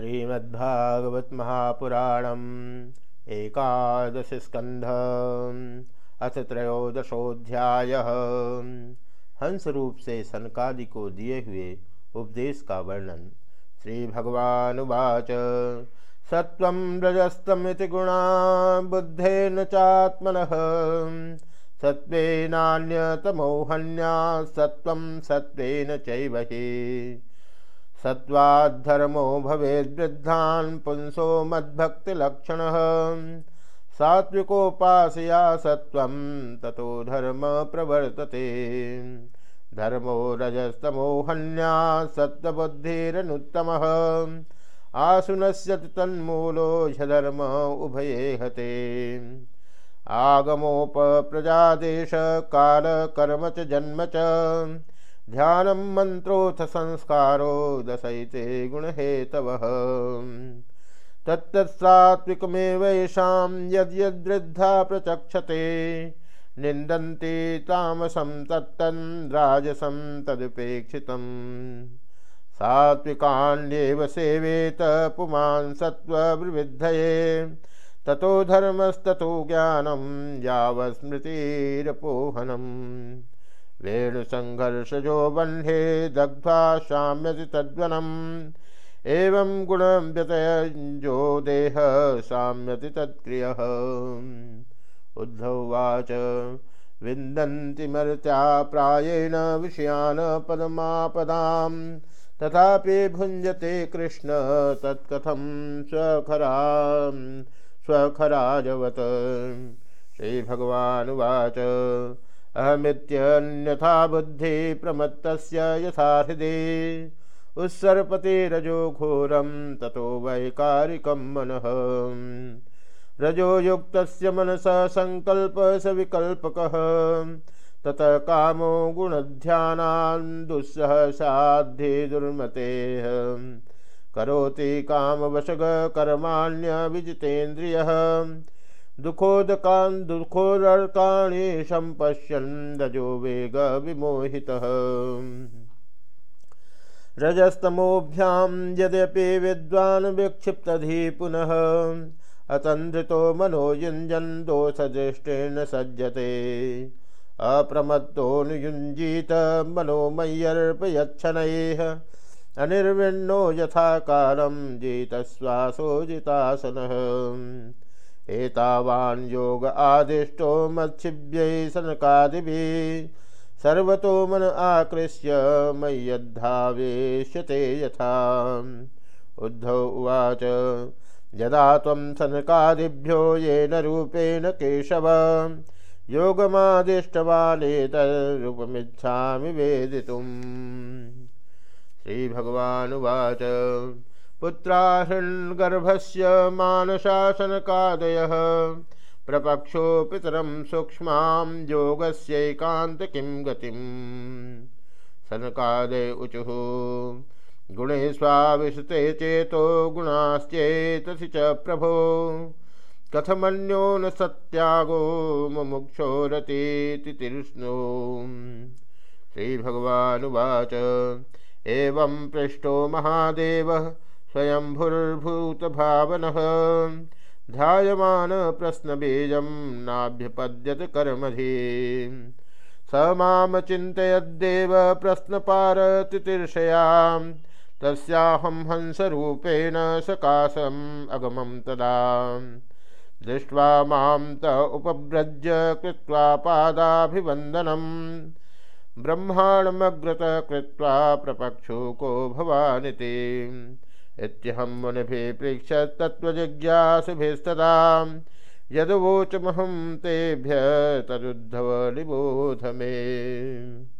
श्रीमद्भागवत महापुराणम एकादश स्कंध अथ त्रयोदशोध्याय हंस रूप से सनकादि को दिए हुए उपदेश का वर्णन श्री भगवानुवाच सत्व रजस्तमिति गुणा बुद्धेन चात्मन। सत्वेनान्यतमोहन्या सत्व सत्वेन चैवहि सत्वाधर्मो भवेद्वृद्धान् पुंसो मद्भक्तिलक्षणः। सात्विकोपासया सत्त्वं ततो धर्म प्रवर्तते। धर्मो रजस्तमोहन्या सत्त्वबुद्धिरनुत्तमः। आसुनश्यति तन्मूलो ह्यधर्म उभये हते आगमोपप्रजादेश कालकर्म च जन्म च। ध्यानं मंत्रोथ संस्कारो दशैते गुणहेतवः। तत्तत्सात्विकमेवैषां यद्यद्वृद्धा प्रचक्षते। निन्दन्ति तामसं तत्तन् राजसं तदुपेक्षितम्। सात्विकान्येव सेवेत पुमान् ततो धर्मस्ततो ज्ञानं यावस्मृतिरपोहनम् वेणुसङ्घर्षजो बह्ने दग्ध्वा शाम्यति तद्वनम्। एवं गुणं व्यतयो देह साम्यति तत्क्रियः। उद्धवाच विन्दन्ति मर्त्या प्रायेण विषयान् पदमापदां तथापि भुञ्जते कृष्ण तत्कथं स्वखरा स्वखराजवत्। श्रीभगवानुवाच अहमित्यन्यथा बुद्धि प्रमत्तस्य यथा हृदि उत्सर्पतिरजो घोरं, ततो वैकारिकं मनः। रजो युक्तस्य मनसः सङ्कल्पः स विकल्पकः। ततः कामो गुणध्यानान् दुस्सहसाध्ये दुर्मतेः। करोति कामवशगकर्माण्यविजितेन्द्रियः दुखोदकान् दुःखोदकानि सम्पश्यन् रजो वेग विमोहितः। रजस्तमोभ्यां यद्यपि विद्वान् विक्षिप्तधि पुनः अतन्द्रितो मनो युञ्जन् दोषदृष्टेन सज्जते। अप्रमत्तोऽनुयुञ्जीत मनोमय्यर्पयच्छनैः अनिर्विण्णो यथा कालं जितश्वासो जितासनः एतावान् योग आदिष्टो मत्सिभ्यै सनकादिभिः सर्वतो मन आकृष्य मय्यद्धावेश्यते यथा। उद्धव उवाच, यदा त्वं सनकादिभ्यो येन रूपेण केशव, योगमादिष्टवानेतरूपमिच्छामि वेदितुम्। श्रीभगवानुवाच पुत्राहृन्गर्भस्य मानशासनकादयः। प्रपक्षो पितरं सूक्ष्मां योगस्यैकान्त किं गतिम् सनकादय गुणे स्वाविशते चेतो गुणाश्चेतसि च प्रभो। कथमन्यो न सत्यागो मुमुक्षोरतीति तीर्ष्णो। श्रीभगवानुवाच। एवं पृष्ठो महादेवः। स्वयंभुर्भूतभावनः। ध्यायमान प्रश्नबीजं नाभ्यपद्यत कर्मधि। स माँ चिन्तयद्देव प्रश्नपारतितीर्षयां तस्याहं हंसरूपेण सकाशम् अगमं तदा। दृष्ट्वा माँ त उपव्रज्य कृत्वा पादाभिवन्दनम् ब्रह्माण्डमग्रत कृत्वा प्रपक्षो को भवानिति। इत्यहं मुनिभिः पृच्छत्तत्त्वजिज्ञासुभिस्तदा यदवोचमहं तेभ्य तदुद्धव निबोध मे।